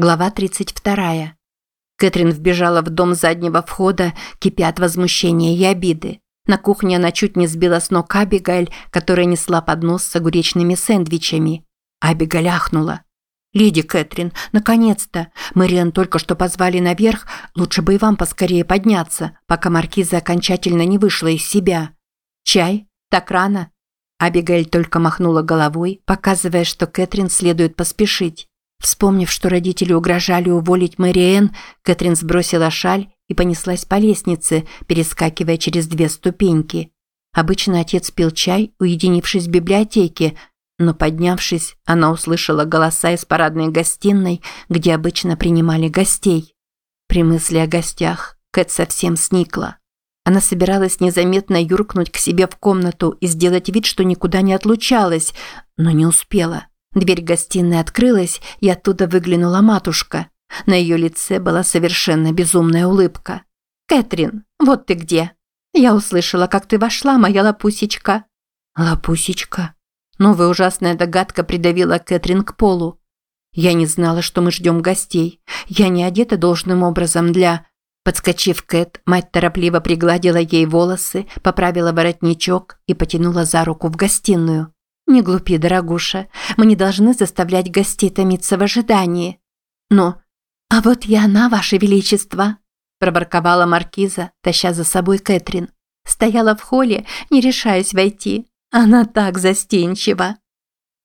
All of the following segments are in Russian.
Глава 32. Кэтрин вбежала в дом заднего входа, кипя от возмущения и обиды. На кухне она чуть не сбила с ног Абигаль, которая несла поднос с огуречными сэндвичами. Абигаль ахнула. «Леди Кэтрин, наконец-то! Мэриэн только что позвали наверх, лучше бы и вам поскорее подняться, пока маркиза окончательно не вышла из себя. Чай? Так рано?» Абигаль только махнула головой, показывая, что Кэтрин следует поспешить. Вспомнив, что родители угрожали уволить Мэриэн, Кэтрин сбросила шаль и понеслась по лестнице, перескакивая через две ступеньки. Обычно отец пил чай, уединившись в библиотеке, но поднявшись, она услышала голоса из парадной гостиной, где обычно принимали гостей. При мысли о гостях Кэт совсем сникла. Она собиралась незаметно юркнуть к себе в комнату и сделать вид, что никуда не отлучалась, но не успела. Дверь гостиной открылась, и оттуда выглянула матушка. На ее лице была совершенно безумная улыбка. «Кэтрин, вот ты где!» «Я услышала, как ты вошла, моя лапусечка». «Лапусечка?» Новая ужасная догадка придавила Кэтрин к полу. «Я не знала, что мы ждем гостей. Я не одета должным образом для...» Подскочив Кэт, мать торопливо пригладила ей волосы, поправила воротничок и потянула за руку в гостиную. «Не глупи, дорогуша. Мы не должны заставлять гостей томиться в ожидании». «Но...» «А вот и она, ваше величество», – проборковала маркиза, таща за собой Кэтрин. Стояла в холле, не решаясь войти. Она так застенчива.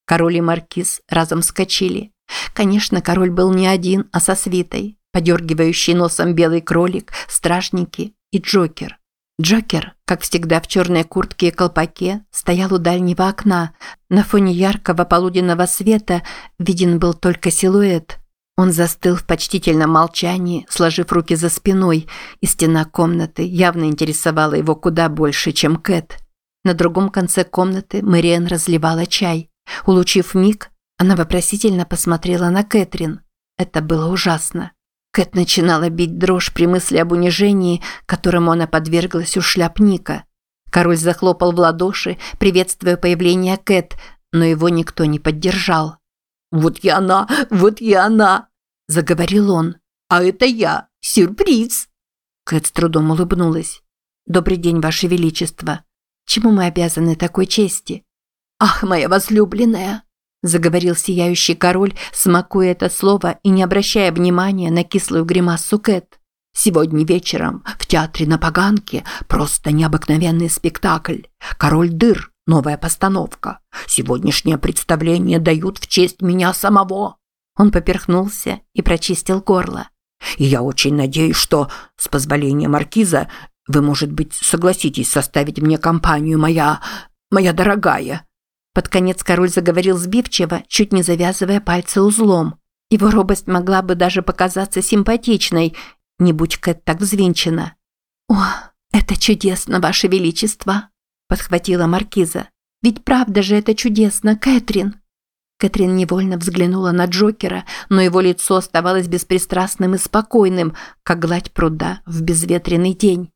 Король и маркиз разом вскочили. Конечно, король был не один, а со свитой. Подергивающий носом белый кролик, стражники и Джокер. Джокер, как всегда в черной куртке и колпаке, стоял у дальнего окна. На фоне яркого полуденного света виден был только силуэт. Он застыл в почтительном молчании, сложив руки за спиной, и стена комнаты явно интересовала его куда больше, чем Кэт. На другом конце комнаты Мэриэн разливала чай. Улучив миг, она вопросительно посмотрела на Кэтрин. Это было ужасно. Кэт начинала бить дрожь при мысли об унижении, которому она подверглась у шляпника. Король захлопал в ладоши, приветствуя появление Кэт, но его никто не поддержал. «Вот я она, вот я она!» – заговорил он. «А это я! Сюрприз!» Кэт с трудом улыбнулась. «Добрый день, Ваше Величество. Чему мы обязаны такой чести?» «Ах, моя возлюбленная!» Заговорил сияющий король, смакуя это слово и не обращая внимания на кислую гримасу Кэт. Сегодня вечером в театре на Поганке просто необыкновенный спектакль. Король дыр. Новая постановка. Сегодняшнее представление дают в честь меня самого. Он поперхнулся и прочистил горло. И я очень надеюсь, что, с позволения маркиза, вы, может быть, согласитесь составить мне компанию, моя... моя дорогая. Под конец король заговорил сбивчиво, чуть не завязывая пальцы узлом. Его робость могла бы даже показаться симпатичной, не будь Кэт так взвинчена. «О, это чудесно, ваше величество!» – подхватила маркиза. «Ведь правда же это чудесно, Кэтрин!» Кэтрин невольно взглянула на Джокера, но его лицо оставалось беспристрастным и спокойным, как гладь пруда в безветренный день.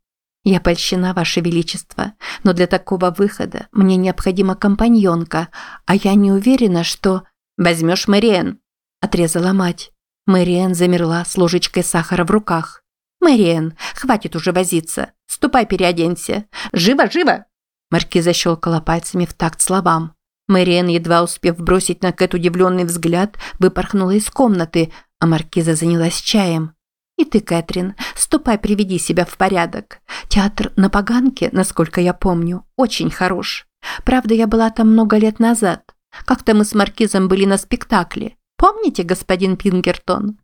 «Я польщена, Ваше Величество, но для такого выхода мне необходима компаньонка, а я не уверена, что...» «Возьмешь Мэриэн», – отрезала мать. Мэриэн замерла с ложечкой сахара в руках. «Мэриэн, хватит уже возиться. Ступай переоденься. Живо, живо!» Маркиза щелкала пальцами в такт словам. Мэриэн, едва успев бросить на Кэт удивленный взгляд, выпорхнула из комнаты, а Маркиза занялась чаем. И ты, Кэтрин, ступай, приведи себя в порядок. Театр на Поганке, насколько я помню, очень хорош. Правда, я была там много лет назад. Как-то мы с Маркизом были на спектакле. Помните, господин Пингертон?»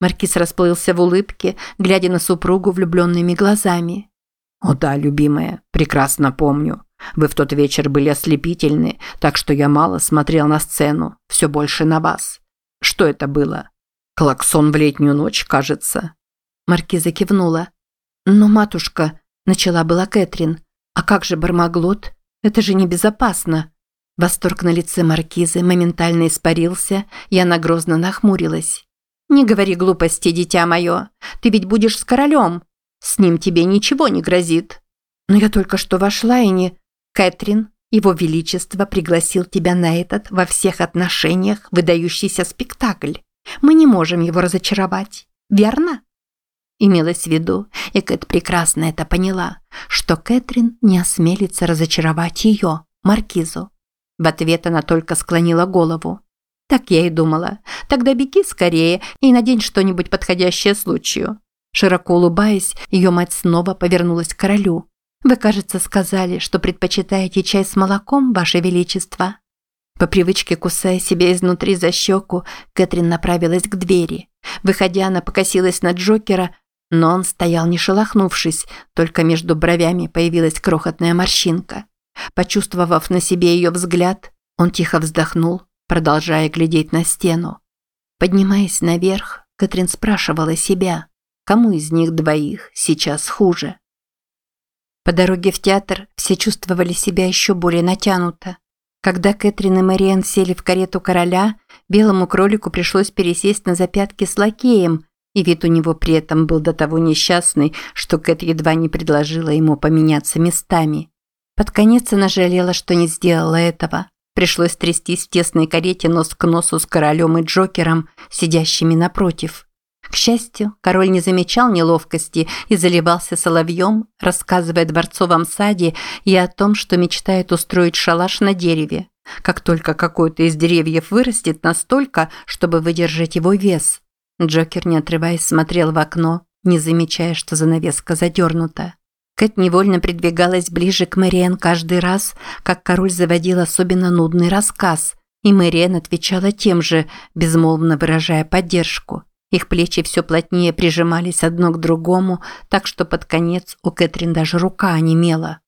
Маркиз расплылся в улыбке, глядя на супругу влюбленными глазами. «О да, любимая, прекрасно помню. Вы в тот вечер были ослепительны, так что я мало смотрел на сцену, все больше на вас. Что это было? Клаксон в летнюю ночь, кажется. Маркиза кивнула. Но, матушка, начала была Кэтрин. А как же Бармаглот? Это же небезопасно. Восторг на лице маркизы моментально испарился, и она грозно нахмурилась. «Не говори глупости, дитя мое. Ты ведь будешь с королем. С ним тебе ничего не грозит». «Но я только что вошла и не...» «Кэтрин, его Величество пригласил тебя на этот во всех отношениях выдающийся спектакль. Мы не можем его разочаровать, верно? Имелось в виду, и Кэт прекрасно это поняла, что Кэтрин не осмелится разочаровать ее, Маркизу. В ответ она только склонила голову. Так я и думала. Тогда беги скорее и надень что-нибудь подходящее случаю. Широко улыбаясь, ее мать снова повернулась к королю. Вы, кажется, сказали, что предпочитаете чай с молоком, ваше величество. По привычке кусая себя изнутри за щеку, Кэтрин направилась к двери. Выходя, она покосилась на Джокера, но он стоял не шелохнувшись, только между бровями появилась крохотная морщинка. Почувствовав на себе ее взгляд, он тихо вздохнул, продолжая глядеть на стену. Поднимаясь наверх, Кэтрин спрашивала себя, кому из них двоих сейчас хуже. По дороге в театр все чувствовали себя еще более натянуто. Когда Кэтрин и Мэриэн сели в карету короля, белому кролику пришлось пересесть на запятки с лакеем, и вид у него при этом был до того несчастный, что Кэт едва не предложила ему поменяться местами. Под конец она жалела, что не сделала этого. Пришлось трястись в тесной карете нос к носу с королем и Джокером, сидящими напротив. К счастью, король не замечал неловкости и заливался соловьем, рассказывая дворцовом саде и о том, что мечтает устроить шалаш на дереве, как только какой-то из деревьев вырастет настолько, чтобы выдержать его вес. Джокер, не отрываясь, смотрел в окно, не замечая, что занавеска задернута. Кэт невольно придвигалась ближе к Мэриэн каждый раз, как король заводил особенно нудный рассказ, и Мэриэн отвечала тем же, безмолвно выражая поддержку. Их плечи все плотнее прижимались одно к другому, так что под конец у Кэтрин даже рука онемела.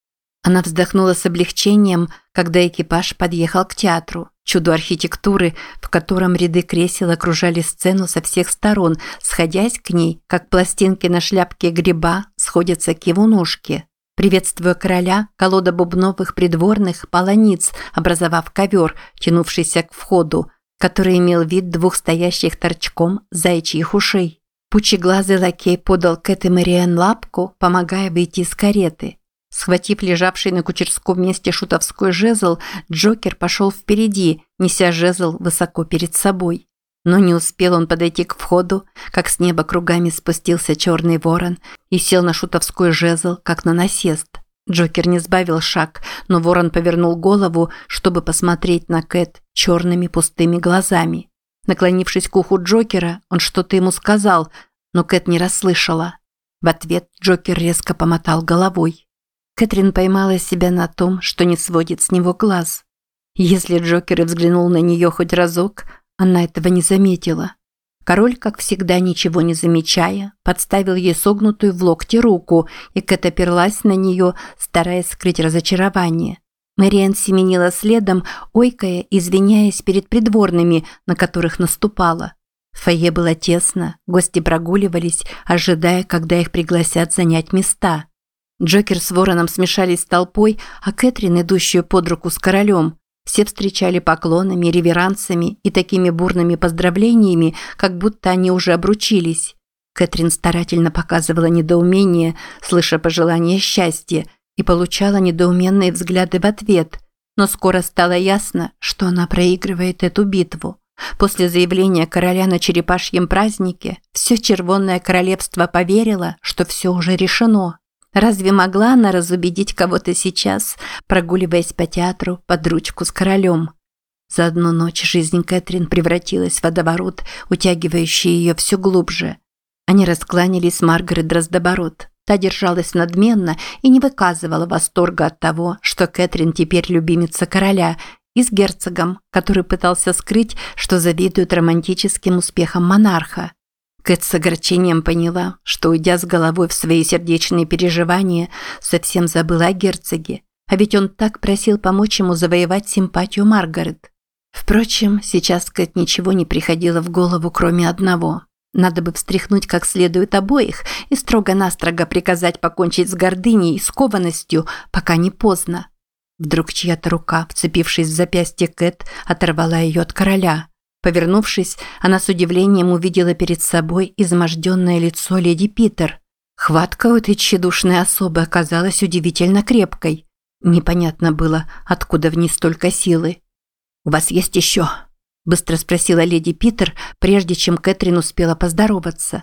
Она вздохнула с облегчением, когда экипаж подъехал к театру, чуду архитектуры, в котором ряды кресел окружали сцену со всех сторон, сходясь к ней, как пластинки на шляпке гриба сходятся к его ножке. Приветствуя короля, колода бубновых придворных полониц, образовав ковер, тянувшийся к входу, который имел вид двух стоящих торчком зайчьих ушей. Пучеглазый лакей подал Кэт и Мариэн лапку, помогая выйти из кареты. Схватив лежавший на кучерском месте шутовской жезл, Джокер пошел впереди, неся жезл высоко перед собой. Но не успел он подойти к входу, как с неба кругами спустился черный ворон и сел на шутовской жезл, как на насест. Джокер не сбавил шаг, но ворон повернул голову, чтобы посмотреть на Кэт черными пустыми глазами. Наклонившись к уху Джокера, он что-то ему сказал, но Кэт не расслышала. В ответ Джокер резко помотал головой. Кэтрин поймала себя на том, что не сводит с него глаз. Если Джокер и взглянул на нее хоть разок, она этого не заметила. Король, как всегда, ничего не замечая, подставил ей согнутую в локте руку, и Кэт оперлась на нее, стараясь скрыть разочарование. Мэриэн семенила следом, ойкая, извиняясь перед придворными, на которых наступала. В фойе было тесно, гости прогуливались, ожидая, когда их пригласят занять места. Джокер с Вороном смешались с толпой, а Кэтрин, идущую под руку с королем, все встречали поклонами, реверансами и такими бурными поздравлениями, как будто они уже обручились. Кэтрин старательно показывала недоумение, слыша пожелания счастья, и получала недоуменные взгляды в ответ, но скоро стало ясно, что она проигрывает эту битву. После заявления короля на черепашьем празднике все червонное королевство поверило, что все уже решено. Разве могла она разубедить кого-то сейчас, прогуливаясь по театру под ручку с королем? За одну ночь жизнь Кэтрин превратилась в водоворот, утягивающий ее все глубже. Они раскланялись с Маргарет Дроздоборот. Та держалась надменно и не выказывала восторга от того, что Кэтрин теперь любимица короля, и с герцогом, который пытался скрыть, что завидует романтическим успехам монарха. Кэт с огорчением поняла, что, уйдя с головой в свои сердечные переживания, совсем забыла о герцоге, а ведь он так просил помочь ему завоевать симпатию Маргарет. Впрочем, сейчас Кэт ничего не приходило в голову, кроме одного. Надо бы встряхнуть как следует обоих и строго-настрого приказать покончить с гордыней и скованностью, пока не поздно. Вдруг чья-то рука, вцепившись в запястье Кэт, оторвала ее от короля – Повернувшись, она с удивлением увидела перед собой изможденное лицо леди Питер. Хватка у этой тщедушной особы оказалась удивительно крепкой. Непонятно было, откуда в ней столько силы. «У вас есть еще?» – быстро спросила леди Питер, прежде чем Кэтрин успела поздороваться.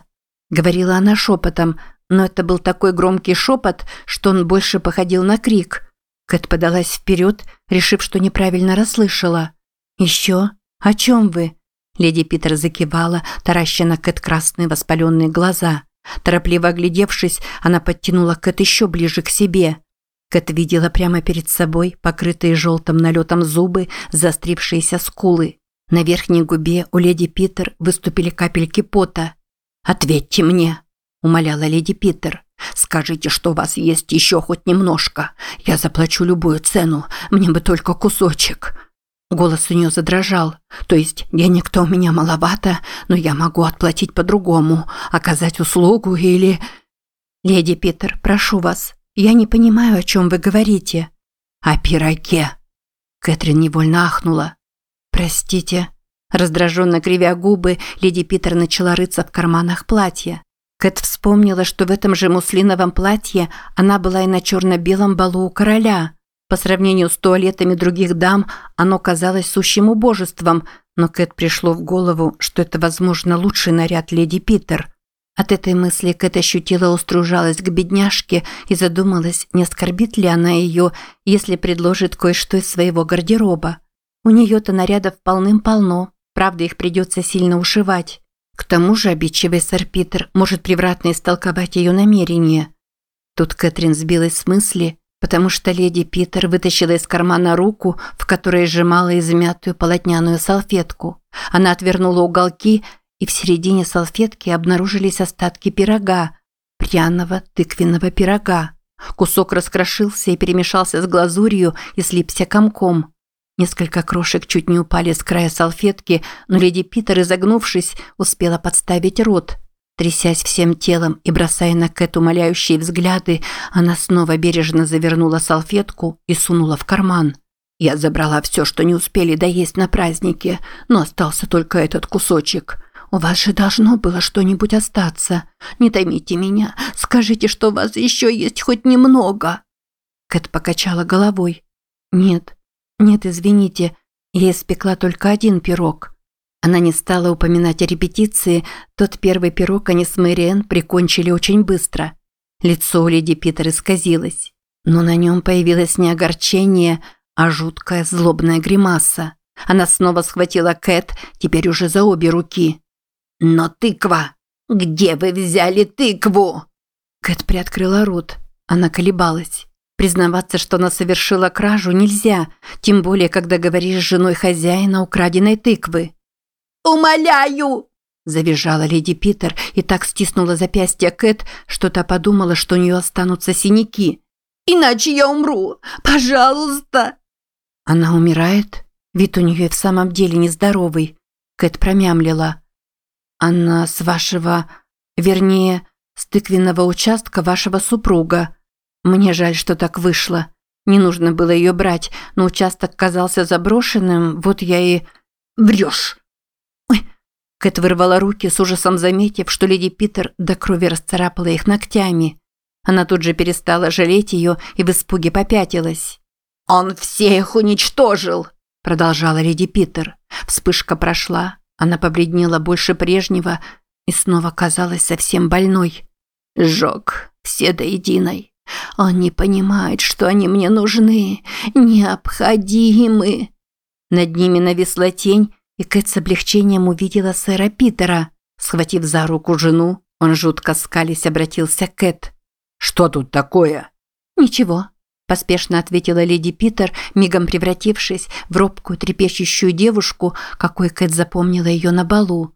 Говорила она шепотом, но это был такой громкий шепот, что он больше походил на крик. Кэт подалась вперед, решив, что неправильно расслышала. «Еще? О чем вы?» Леди Питер закивала, тараща на Кэт красные воспаленные глаза. Торопливо оглядевшись, она подтянула Кэт еще ближе к себе. Кэт видела прямо перед собой покрытые желтым налетом зубы, заострившиеся скулы. На верхней губе у леди Питер выступили капельки пота. «Ответьте мне!» – умоляла леди Питер. «Скажите, что у вас есть еще хоть немножко. Я заплачу любую цену, мне бы только кусочек». Голос у нее задрожал. «То есть денег то у меня маловато, но я могу отплатить по-другому, оказать услугу или...» «Леди Питер, прошу вас, я не понимаю, о чем вы говорите». «О пироге». Кэтрин невольно ахнула. «Простите». Раздраженно кривя губы, леди Питер начала рыться в карманах платья. Кэт вспомнила, что в этом же муслиновом платье она была и на черно-белом балу у короля. По сравнению с туалетами других дам, оно казалось сущим убожеством, но Кэт пришло в голову, что это, возможно, лучший наряд леди Питер. От этой мысли Кэт ощутила острую жалость к бедняжке и задумалась, не оскорбит ли она ее, если предложит кое-что из своего гардероба. У нее-то нарядов полным-полно, правда, их придется сильно ушивать. К тому же обидчивый сэр Питер может превратно истолковать ее намерение. Тут Кэтрин сбилась с мысли, потому что леди Питер вытащила из кармана руку, в которой сжимала измятую полотняную салфетку. Она отвернула уголки, и в середине салфетки обнаружились остатки пирога, пряного тыквенного пирога. Кусок раскрошился и перемешался с глазурью и слипся комком. Несколько крошек чуть не упали с края салфетки, но леди Питер, изогнувшись, успела подставить рот. Трясясь всем телом и бросая на Кэт умоляющие взгляды, она снова бережно завернула салфетку и сунула в карман. «Я забрала все, что не успели доесть на празднике, но остался только этот кусочек. У вас же должно было что-нибудь остаться. Не томите меня, скажите, что у вас еще есть хоть немного». Кэт покачала головой. «Нет, «Нет, извините, я испекла только один пирог». Она не стала упоминать о репетиции, тот первый пирог они с Мэриэн прикончили очень быстро. Лицо у леди Питер исказилось, но на нем появилось не огорчение, а жуткая злобная гримаса. Она снова схватила Кэт, теперь уже за обе руки. «Но тыква! Где вы взяли тыкву?» Кэт приоткрыла рот. Она колебалась. Признаваться, что она совершила кражу, нельзя, тем более, когда говоришь с женой хозяина украденной тыквы. «Умоляю!» – завизжала леди Питер и так стиснула запястье Кэт, что та подумала, что у нее останутся синяки. «Иначе я умру! Пожалуйста!» Она умирает? Вид у нее в самом деле нездоровый. Кэт промямлила. «Она с вашего... вернее, с тыквенного участка вашего супруга». Мне жаль, что так вышло. Не нужно было ее брать, но участок казался заброшенным, вот я и... Врешь! Кэт вырвала руки, с ужасом заметив, что леди Питер до крови расцарапала их ногтями. Она тут же перестала жалеть ее и в испуге попятилась. «Он всех уничтожил!» – продолжала леди Питер. Вспышка прошла, она побледнела больше прежнего и снова казалась совсем больной. «Сжег все до единой. Он не понимает, что они мне нужны, необходимы. Над ними нависла тень, и Кэт с облегчением увидела сэра Питера. Схватив за руку жену, он жутко скались обратился к Кэт. «Что тут такое?» «Ничего», – поспешно ответила леди Питер, мигом превратившись в робкую трепещущую девушку, какой Кэт запомнила ее на балу.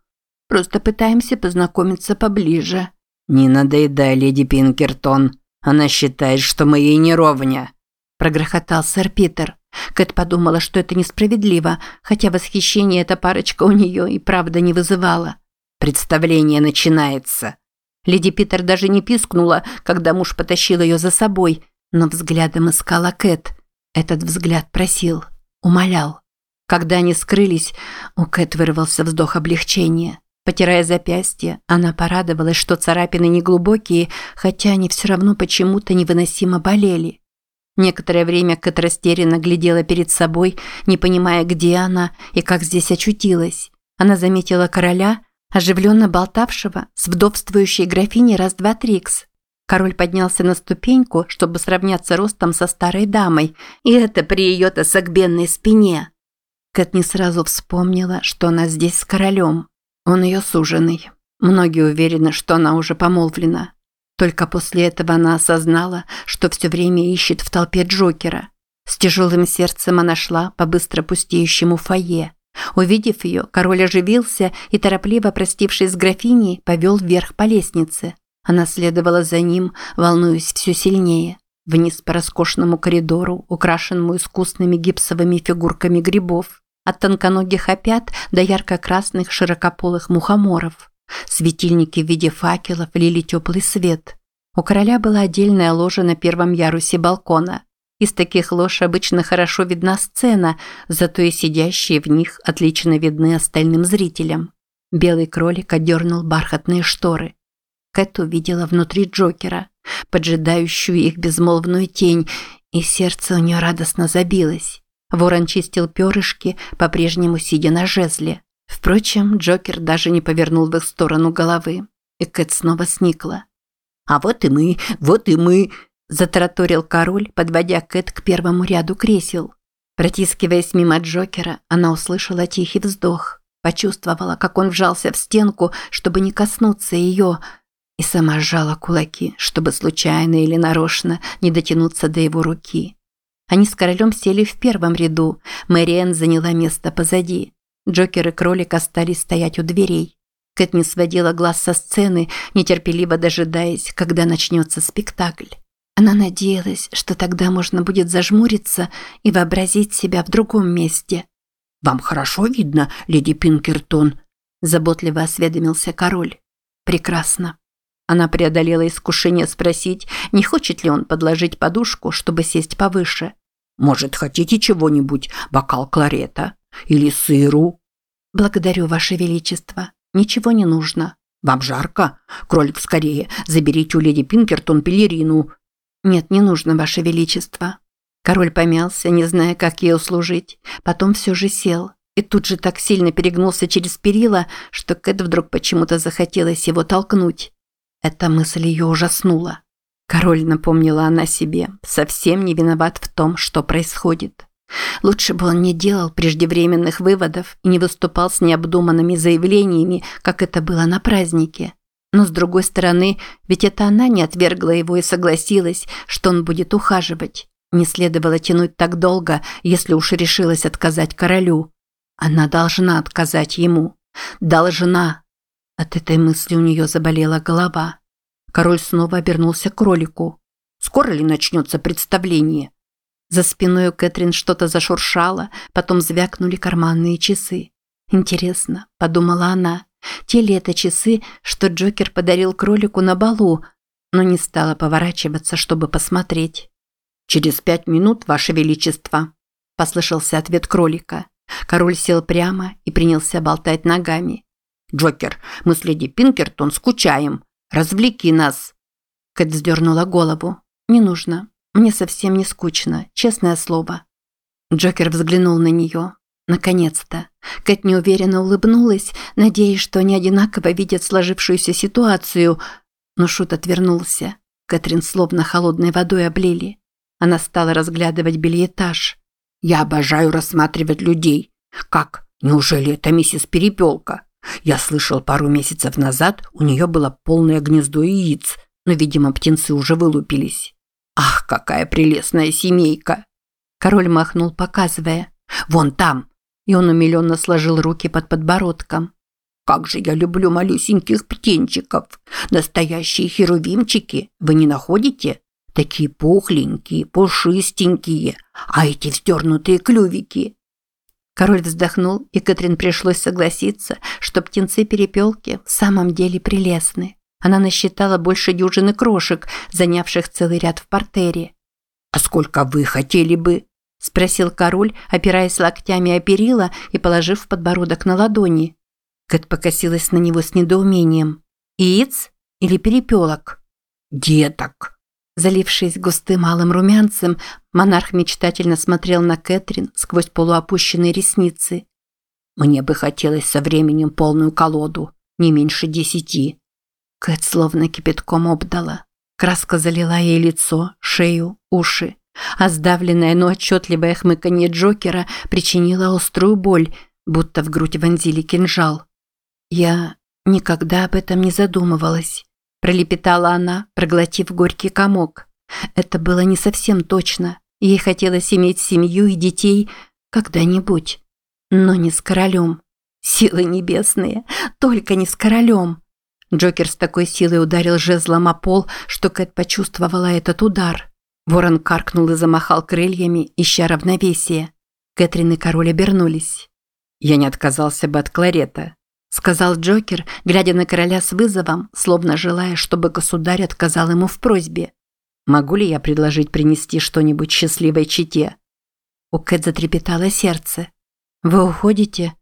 «Просто пытаемся познакомиться поближе». «Не надоедай, леди Пинкертон», она считает, что мы ей не ровня», – прогрохотал сэр Питер. Кэт подумала, что это несправедливо, хотя восхищение эта парочка у нее и правда не вызывала. «Представление начинается». Леди Питер даже не пискнула, когда муж потащил ее за собой, но взглядом искала Кэт. Этот взгляд просил, умолял. Когда они скрылись, у Кэт вырвался вздох облегчения. Потирая запястье, она порадовалась, что царапины не глубокие, хотя они все равно почему-то невыносимо болели. Некоторое время Кэт растерянно глядела перед собой, не понимая, где она и как здесь очутилась. Она заметила короля, оживленно болтавшего с вдовствующей графиней раз-два Трикс. Король поднялся на ступеньку, чтобы сравняться ростом со старой дамой, и это при ее-то согбенной спине. Кэт не сразу вспомнила, что она здесь с королем. Он ее суженый. Многие уверены, что она уже помолвлена. Только после этого она осознала, что все время ищет в толпе Джокера. С тяжелым сердцем она шла по быстро пустеющему фойе. Увидев ее, король оживился и, торопливо простившись с графиней, повел вверх по лестнице. Она следовала за ним, волнуясь все сильнее. Вниз по роскошному коридору, украшенному искусными гипсовыми фигурками грибов. От тонконогих опят до ярко-красных широкополых мухоморов. Светильники в виде факелов лили теплый свет. У короля была отдельная ложа на первом ярусе балкона. Из таких лож обычно хорошо видна сцена, зато и сидящие в них отлично видны остальным зрителям. Белый кролик отдернул бархатные шторы. Кэт увидела внутри Джокера, поджидающую их безмолвную тень, и сердце у нее радостно забилось. Ворон чистил перышки, по-прежнему сидя на жезле. Впрочем, Джокер даже не повернул в их сторону головы, и Кэт снова сникла. «А вот и мы, вот и мы!» – затараторил король, подводя Кэт к первому ряду кресел. Протискиваясь мимо Джокера, она услышала тихий вздох, почувствовала, как он вжался в стенку, чтобы не коснуться ее, и сама сжала кулаки, чтобы случайно или нарочно не дотянуться до его руки. Они с королем сели в первом ряду, Мэриэн заняла место позади. Джокер и кролик остались стоять у дверей. Кэт не сводила глаз со сцены, нетерпеливо дожидаясь, когда начнется спектакль. Она надеялась, что тогда можно будет зажмуриться и вообразить себя в другом месте. «Вам хорошо видно, леди Пинкертон?» – заботливо осведомился король. «Прекрасно». Она преодолела искушение спросить, не хочет ли он подложить подушку, чтобы сесть повыше. «Может, хотите чего-нибудь? Бокал кларета?» Или сыру?» «Благодарю, Ваше Величество. Ничего не нужно». «Вам жарко? Кролик, скорее, заберите у леди Пинкертон пелерину». «Нет, не нужно, Ваше Величество». Король помялся, не зная, как ей услужить. Потом все же сел. И тут же так сильно перегнулся через перила, что Кэт вдруг почему-то захотелось его толкнуть. Эта мысль ее ужаснула. Король, напомнила она себе, совсем не виноват в том, что происходит. Лучше бы он не делал преждевременных выводов и не выступал с необдуманными заявлениями, как это было на празднике. Но с другой стороны, ведь это она не отвергла его и согласилась, что он будет ухаживать. Не следовало тянуть так долго, если уж решилась отказать королю. Она должна отказать ему. Должна. От этой мысли у нее заболела голова. Король снова обернулся к кролику. «Скоро ли начнется представление?» За спиной у Кэтрин что-то зашуршало, потом звякнули карманные часы. «Интересно», – подумала она, – «те ли это часы, что Джокер подарил кролику на балу?» Но не стала поворачиваться, чтобы посмотреть. «Через пять минут, Ваше Величество», – послышался ответ кролика. Король сел прямо и принялся болтать ногами. «Джокер, мы с леди Пинкертон скучаем. Развлеки нас!» Кэт вздернула голову. «Не нужно. Мне совсем не скучно, честное слово. Джокер взглянул на нее. Наконец-то. Кэт неуверенно улыбнулась, надеясь, что они одинаково видят сложившуюся ситуацию. Но Шут отвернулся. Кэтрин словно холодной водой облили. Она стала разглядывать бельетаж. «Я обожаю рассматривать людей. Как? Неужели это миссис Перепелка? Я слышал, пару месяцев назад у нее было полное гнездо яиц, но, видимо, птенцы уже вылупились. Ах, какая прелестная семейка!» Король махнул, показывая. «Вон там!» И он умиленно сложил руки под подбородком. «Как же я люблю малюсеньких птенчиков! Настоящие херувимчики, вы не находите? Такие пухленькие, пушистенькие, а эти вздернутые клювики!» Король вздохнул, и Катрин пришлось согласиться, что птенцы-перепелки в самом деле прелестны. Она насчитала больше дюжины крошек, занявших целый ряд в портере. «А сколько вы хотели бы?» – спросил король, опираясь локтями о перила и положив подбородок на ладони. Кэт покосилась на него с недоумением. «Яиц или перепелок?» «Деток!» Залившись густым алым румянцем, Монарх мечтательно смотрел на Кэтрин сквозь полуопущенные ресницы. «Мне бы хотелось со временем полную колоду, не меньше десяти». Кэт словно кипятком обдала. Краска залила ей лицо, шею, уши. А сдавленное, но отчетливое хмыканье Джокера причинило острую боль, будто в грудь вонзили кинжал. «Я никогда об этом не задумывалась», – пролепетала она, проглотив горький комок. Это было не совсем точно. Ей хотелось иметь семью и детей когда-нибудь, но не с королем. Силы небесные, только не с королем. Джокер с такой силой ударил жезлом о пол, что Кэт почувствовала этот удар. Ворон каркнул и замахал крыльями, ища равновесие. Кэтрин и король обернулись. «Я не отказался бы от кларета», – сказал Джокер, глядя на короля с вызовом, словно желая, чтобы государь отказал ему в просьбе. Могу ли я предложить принести что-нибудь счастливой чете? У Кэт затрепетало сердце. Вы уходите?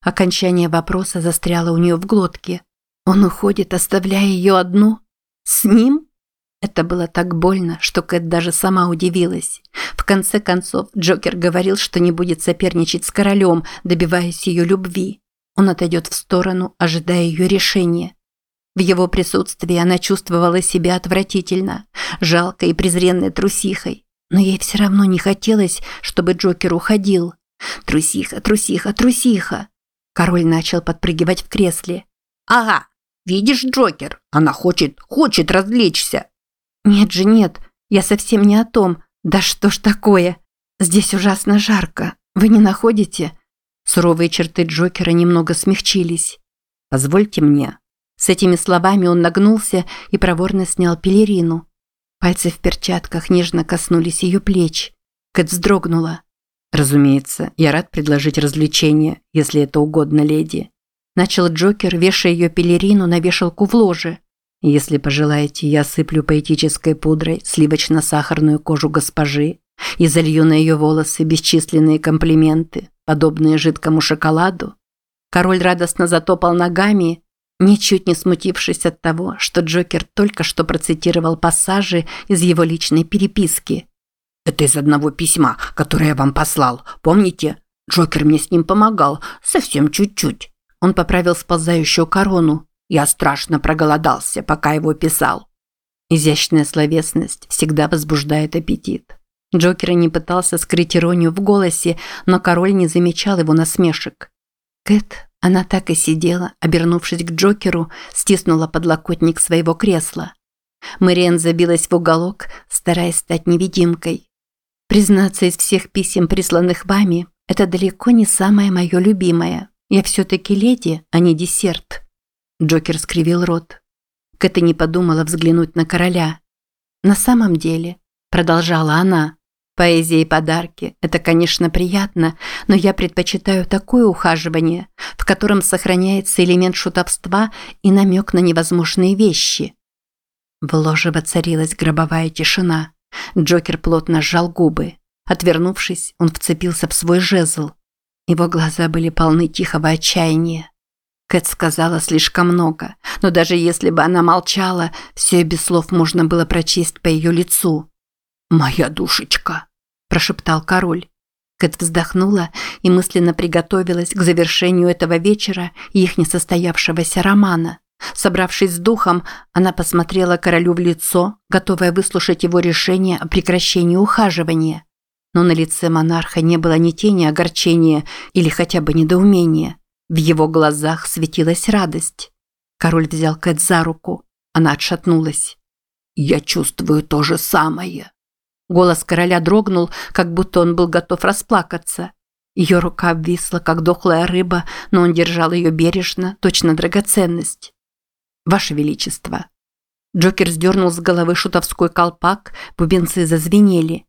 Окончание вопроса застряло у нее в глотке. Он уходит, оставляя ее одну? С ним? Это было так больно, что Кэт даже сама удивилась. В конце концов, Джокер говорил, что не будет соперничать с королем, добиваясь ее любви. Он отойдет в сторону, ожидая ее решения. В его присутствии она чувствовала себя отвратительно, жалкой и презренной трусихой. Но ей все равно не хотелось, чтобы Джокер уходил. «Трусиха, трусиха, трусиха!» Король начал подпрыгивать в кресле. «Ага, видишь, Джокер, она хочет, хочет развлечься!» «Нет же, нет, я совсем не о том. Да что ж такое? Здесь ужасно жарко. Вы не находите?» Суровые черты Джокера немного смягчились. «Позвольте мне», с этими словами он нагнулся и проворно снял пелерину. Пальцы в перчатках нежно коснулись ее плеч. Кэт вздрогнула. «Разумеется, я рад предложить развлечение, если это угодно леди». Начал Джокер, вешая ее пелерину на вешалку в ложе. «Если пожелаете, я сыплю поэтической пудрой сливочно-сахарную кожу госпожи и залью на ее волосы бесчисленные комплименты, подобные жидкому шоколаду». Король радостно затопал ногами, ничуть не смутившись от того, что Джокер только что процитировал пассажи из его личной переписки. «Это из одного письма, которое я вам послал. Помните? Джокер мне с ним помогал, совсем чуть-чуть». Он поправил сползающую корону. Я страшно проголодался, пока его писал. Изящная словесность всегда возбуждает аппетит. Джокер не пытался скрыть иронию в голосе, но король не замечал его насмешек. Кэт она так и сидела, обернувшись к Джокеру, стиснула подлокотник своего кресла. Мэриэн забилась в уголок, стараясь стать невидимкой. Признаться, из всех писем, присланных вами, это далеко не самое мое любимое. Я все-таки леди, а не десерт. Джокер скривил рот. Кэта не подумала взглянуть на короля. На самом деле, продолжала она, Поэзия и подарки – это, конечно, приятно, но я предпочитаю такое ухаживание, в котором сохраняется элемент шутовства и намек на невозможные вещи. В ложе воцарилась гробовая тишина. Джокер плотно сжал губы. Отвернувшись, он вцепился в свой жезл. Его глаза были полны тихого отчаяния. Кэт сказала слишком много, но даже если бы она молчала, все без слов можно было прочесть по ее лицу. «Моя душечка», – прошептал король. Кэт вздохнула и мысленно приготовилась к завершению этого вечера и их несостоявшегося романа. Собравшись с духом, она посмотрела королю в лицо, готовая выслушать его решение о прекращении ухаживания. Но на лице монарха не было ни тени огорчения или хотя бы недоумения. В его глазах светилась радость. Король взял Кэт за руку. Она отшатнулась. «Я чувствую то же самое», Голос короля дрогнул, как будто он был готов расплакаться. Ее рука обвисла, как дохлая рыба, но он держал ее бережно, точно драгоценность. «Ваше Величество!» Джокер сдернул с головы шутовской колпак, бубенцы зазвенели.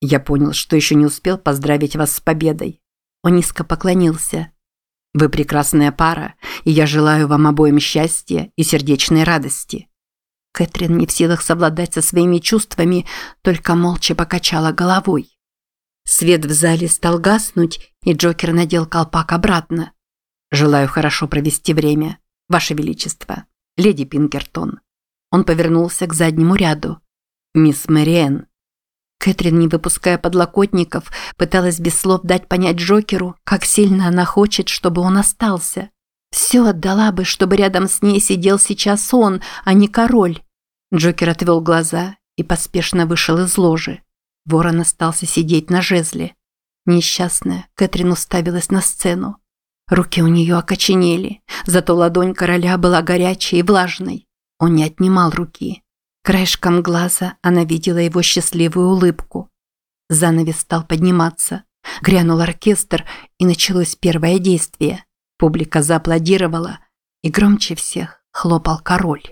«Я понял, что еще не успел поздравить вас с победой». Он низко поклонился. «Вы прекрасная пара, и я желаю вам обоим счастья и сердечной радости». Кэтрин не в силах совладать со своими чувствами, только молча покачала головой. Свет в зале стал гаснуть, и Джокер надел колпак обратно. «Желаю хорошо провести время, Ваше Величество, леди Пинкертон». Он повернулся к заднему ряду. «Мисс Мэриэн». Кэтрин, не выпуская подлокотников, пыталась без слов дать понять Джокеру, как сильно она хочет, чтобы он остался. Все отдала бы, чтобы рядом с ней сидел сейчас он, а не король. Джокер отвел глаза и поспешно вышел из ложи. Ворон остался сидеть на жезле. Несчастная, Кэтрин уставилась на сцену. Руки у нее окоченели, зато ладонь короля была горячей и влажной. Он не отнимал руки. Краешком глаза она видела его счастливую улыбку. Занавес стал подниматься. Грянул оркестр, и началось первое действие. Публика зааплодировала, и громче всех хлопал король.